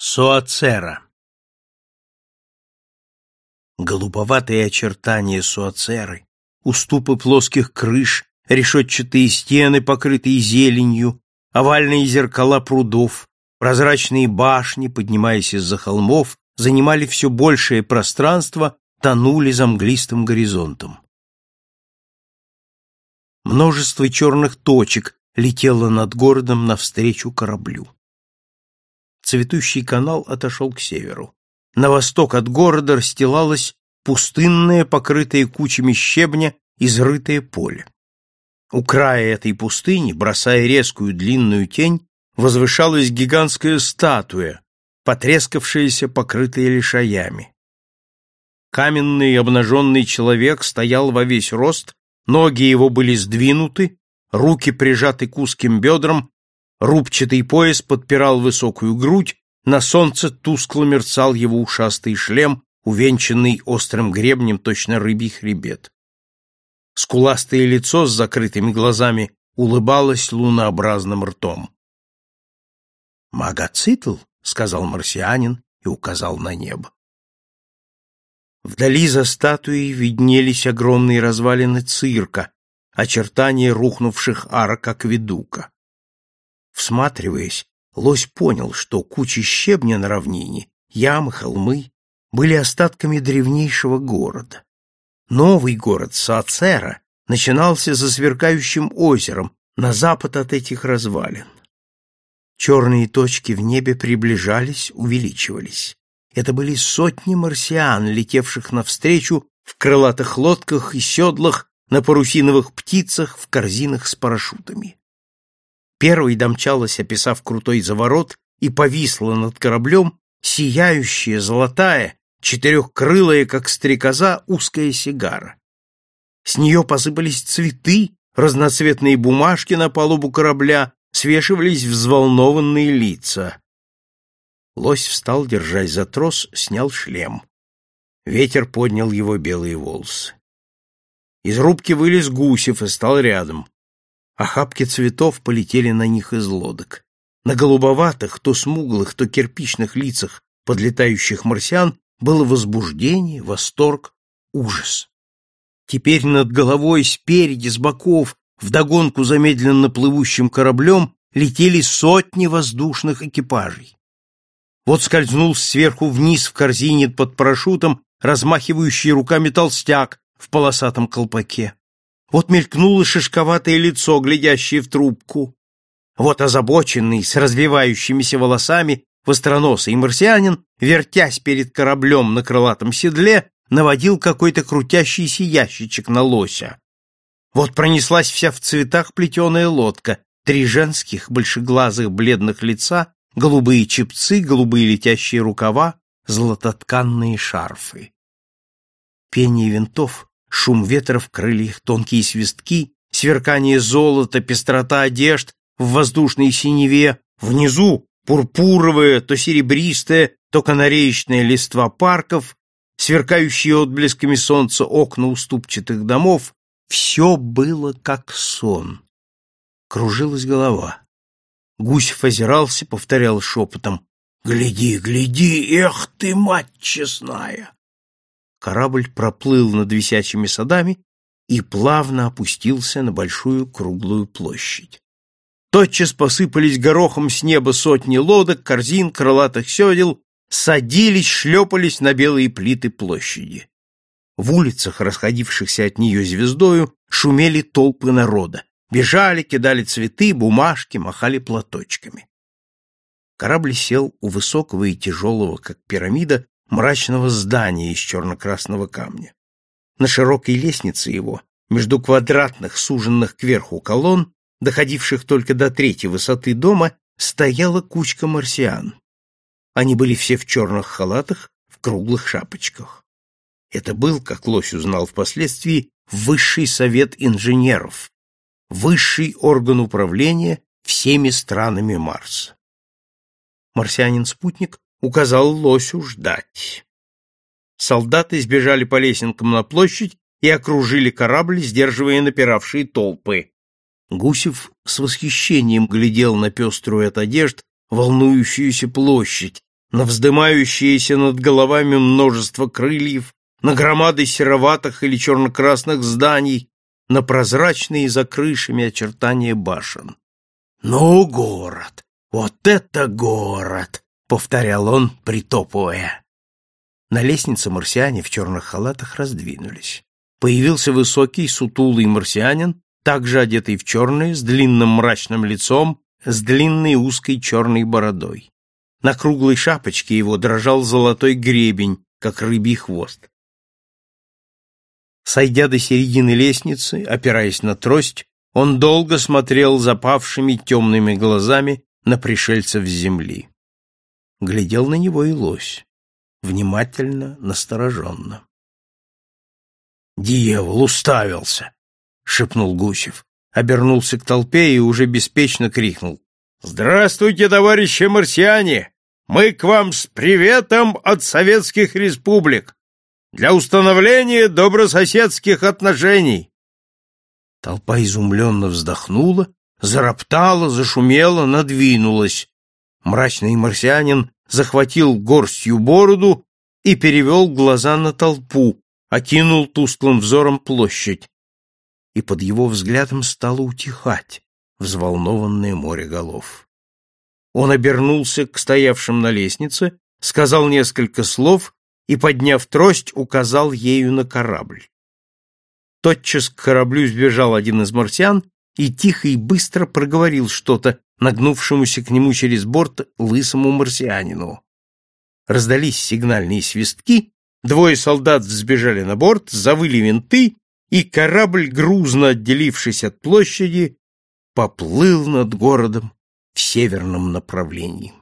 Суацера Голубоватые очертания суацеры, уступы плоских крыш, решетчатые стены, покрытые зеленью, овальные зеркала прудов, прозрачные башни, поднимаясь из-за холмов, занимали все большее пространство, тонули за мглистым горизонтом. Множество черных точек летело над городом навстречу кораблю цветущий канал отошел к северу. На восток от города расстилалось пустынное, покрытое кучами щебня, изрытое поле. У края этой пустыни, бросая резкую длинную тень, возвышалась гигантская статуя, потрескавшаяся, покрытая лишаями. Каменный обнаженный человек стоял во весь рост, ноги его были сдвинуты, руки прижаты к узким бедрам, Рубчатый пояс подпирал высокую грудь, на солнце тускло мерцал его ушастый шлем, увенчанный острым гребнем точно рыбий хребет. Скуластое лицо с закрытыми глазами улыбалось лунообразным ртом. «Магоцитл», — сказал марсианин и указал на небо. Вдали за статуей виднелись огромные развалины цирка, очертания рухнувших арок акведука. Всматриваясь, лось понял, что кучи щебня на равнине, ямы, холмы были остатками древнейшего города. Новый город Саацера начинался за сверкающим озером на запад от этих развалин. Черные точки в небе приближались, увеличивались. Это были сотни марсиан, летевших навстречу в крылатых лодках и седлах, на парусиновых птицах, в корзинах с парашютами. Первой домчалась, описав крутой заворот, и повисла над кораблем сияющая, золотая, четырехкрылая, как стрекоза, узкая сигара. С нее посыпались цветы, разноцветные бумажки на палубу корабля, свешивались взволнованные лица. Лось встал, держась за трос, снял шлем. Ветер поднял его белые волосы. Из рубки вылез Гусев и стал рядом. Охапки цветов полетели на них из лодок. На голубоватых, то смуглых, то кирпичных лицах подлетающих марсиан было возбуждение, восторг, ужас. Теперь над головой, спереди, с боков, вдогонку за медленно плывущим кораблем летели сотни воздушных экипажей. Вот скользнул сверху вниз в корзине под парашютом, размахивающий руками толстяк в полосатом колпаке. Вот мелькнуло шишковатое лицо, глядящее в трубку. Вот озабоченный, с развивающимися волосами, востроносый марсианин, вертясь перед кораблем на крылатом седле, наводил какой-то крутящийся ящичек на лося. Вот пронеслась вся в цветах плетеная лодка, три женских, большеглазых, бледных лица, голубые чепцы, голубые летящие рукава, золототканные шарфы. Пение винтов Шум ветра в крыльях, тонкие свистки, сверкание золота, пестрота одежд в воздушной синеве, внизу пурпуровая, то серебристая, то канареечная листва парков, сверкающие отблесками солнца окна уступчатых домов, все было как сон. Кружилась голова. Гусев озирался, повторял шепотом «Гляди, гляди, эх ты, мать честная!» Корабль проплыл над висячими садами и плавно опустился на большую круглую площадь. Тотчас посыпались горохом с неба сотни лодок, корзин, крылатых седел, садились, шлепались на белые плиты площади. В улицах, расходившихся от нее звездою, шумели толпы народа. Бежали, кидали цветы, бумажки, махали платочками. Корабль сел у высокого и тяжелого, как пирамида, мрачного здания из черно-красного камня. На широкой лестнице его, между квадратных, суженных кверху колонн, доходивших только до третьей высоты дома, стояла кучка марсиан. Они были все в черных халатах, в круглых шапочках. Это был, как Лось узнал впоследствии, высший совет инженеров, высший орган управления всеми странами Марса. Марсианин-спутник указал лосю ждать. Солдаты сбежали по лесенкам на площадь и окружили корабль, сдерживая напиравшие толпы. Гусев с восхищением глядел на пеструю от одежд волнующуюся площадь, на вздымающиеся над головами множество крыльев, на громады сероватых или черно-красных зданий, на прозрачные за крышами очертания башен. «Ну, город! Вот это город!» — повторял он, притопывая. На лестнице марсиане в черных халатах раздвинулись. Появился высокий, сутулый марсианин, также одетый в черное, с длинным мрачным лицом, с длинной узкой черной бородой. На круглой шапочке его дрожал золотой гребень, как рыбий хвост. Сойдя до середины лестницы, опираясь на трость, он долго смотрел запавшими темными глазами на пришельцев с земли. Глядел на него и лось, внимательно, настороженно. «Дьявол уставился!» — шепнул Гусев. Обернулся к толпе и уже беспечно крикнул. «Здравствуйте, товарищи марсиане! Мы к вам с приветом от советских республик! для установления добрососедских отношений. Толпа изумленно вздохнула, зароптала, зашумела, надвинулась. Мрачный марсианин захватил горстью бороду и перевел глаза на толпу, окинул тусклым взором площадь. И под его взглядом стало утихать взволнованное море голов. Он обернулся к стоявшим на лестнице, сказал несколько слов и, подняв трость, указал ею на корабль. Тотчас к кораблю сбежал один из марсиан и тихо и быстро проговорил что-то нагнувшемуся к нему через борт лысому марсианину. Раздались сигнальные свистки, двое солдат взбежали на борт, завыли винты, и корабль, грузно отделившись от площади, поплыл над городом в северном направлении.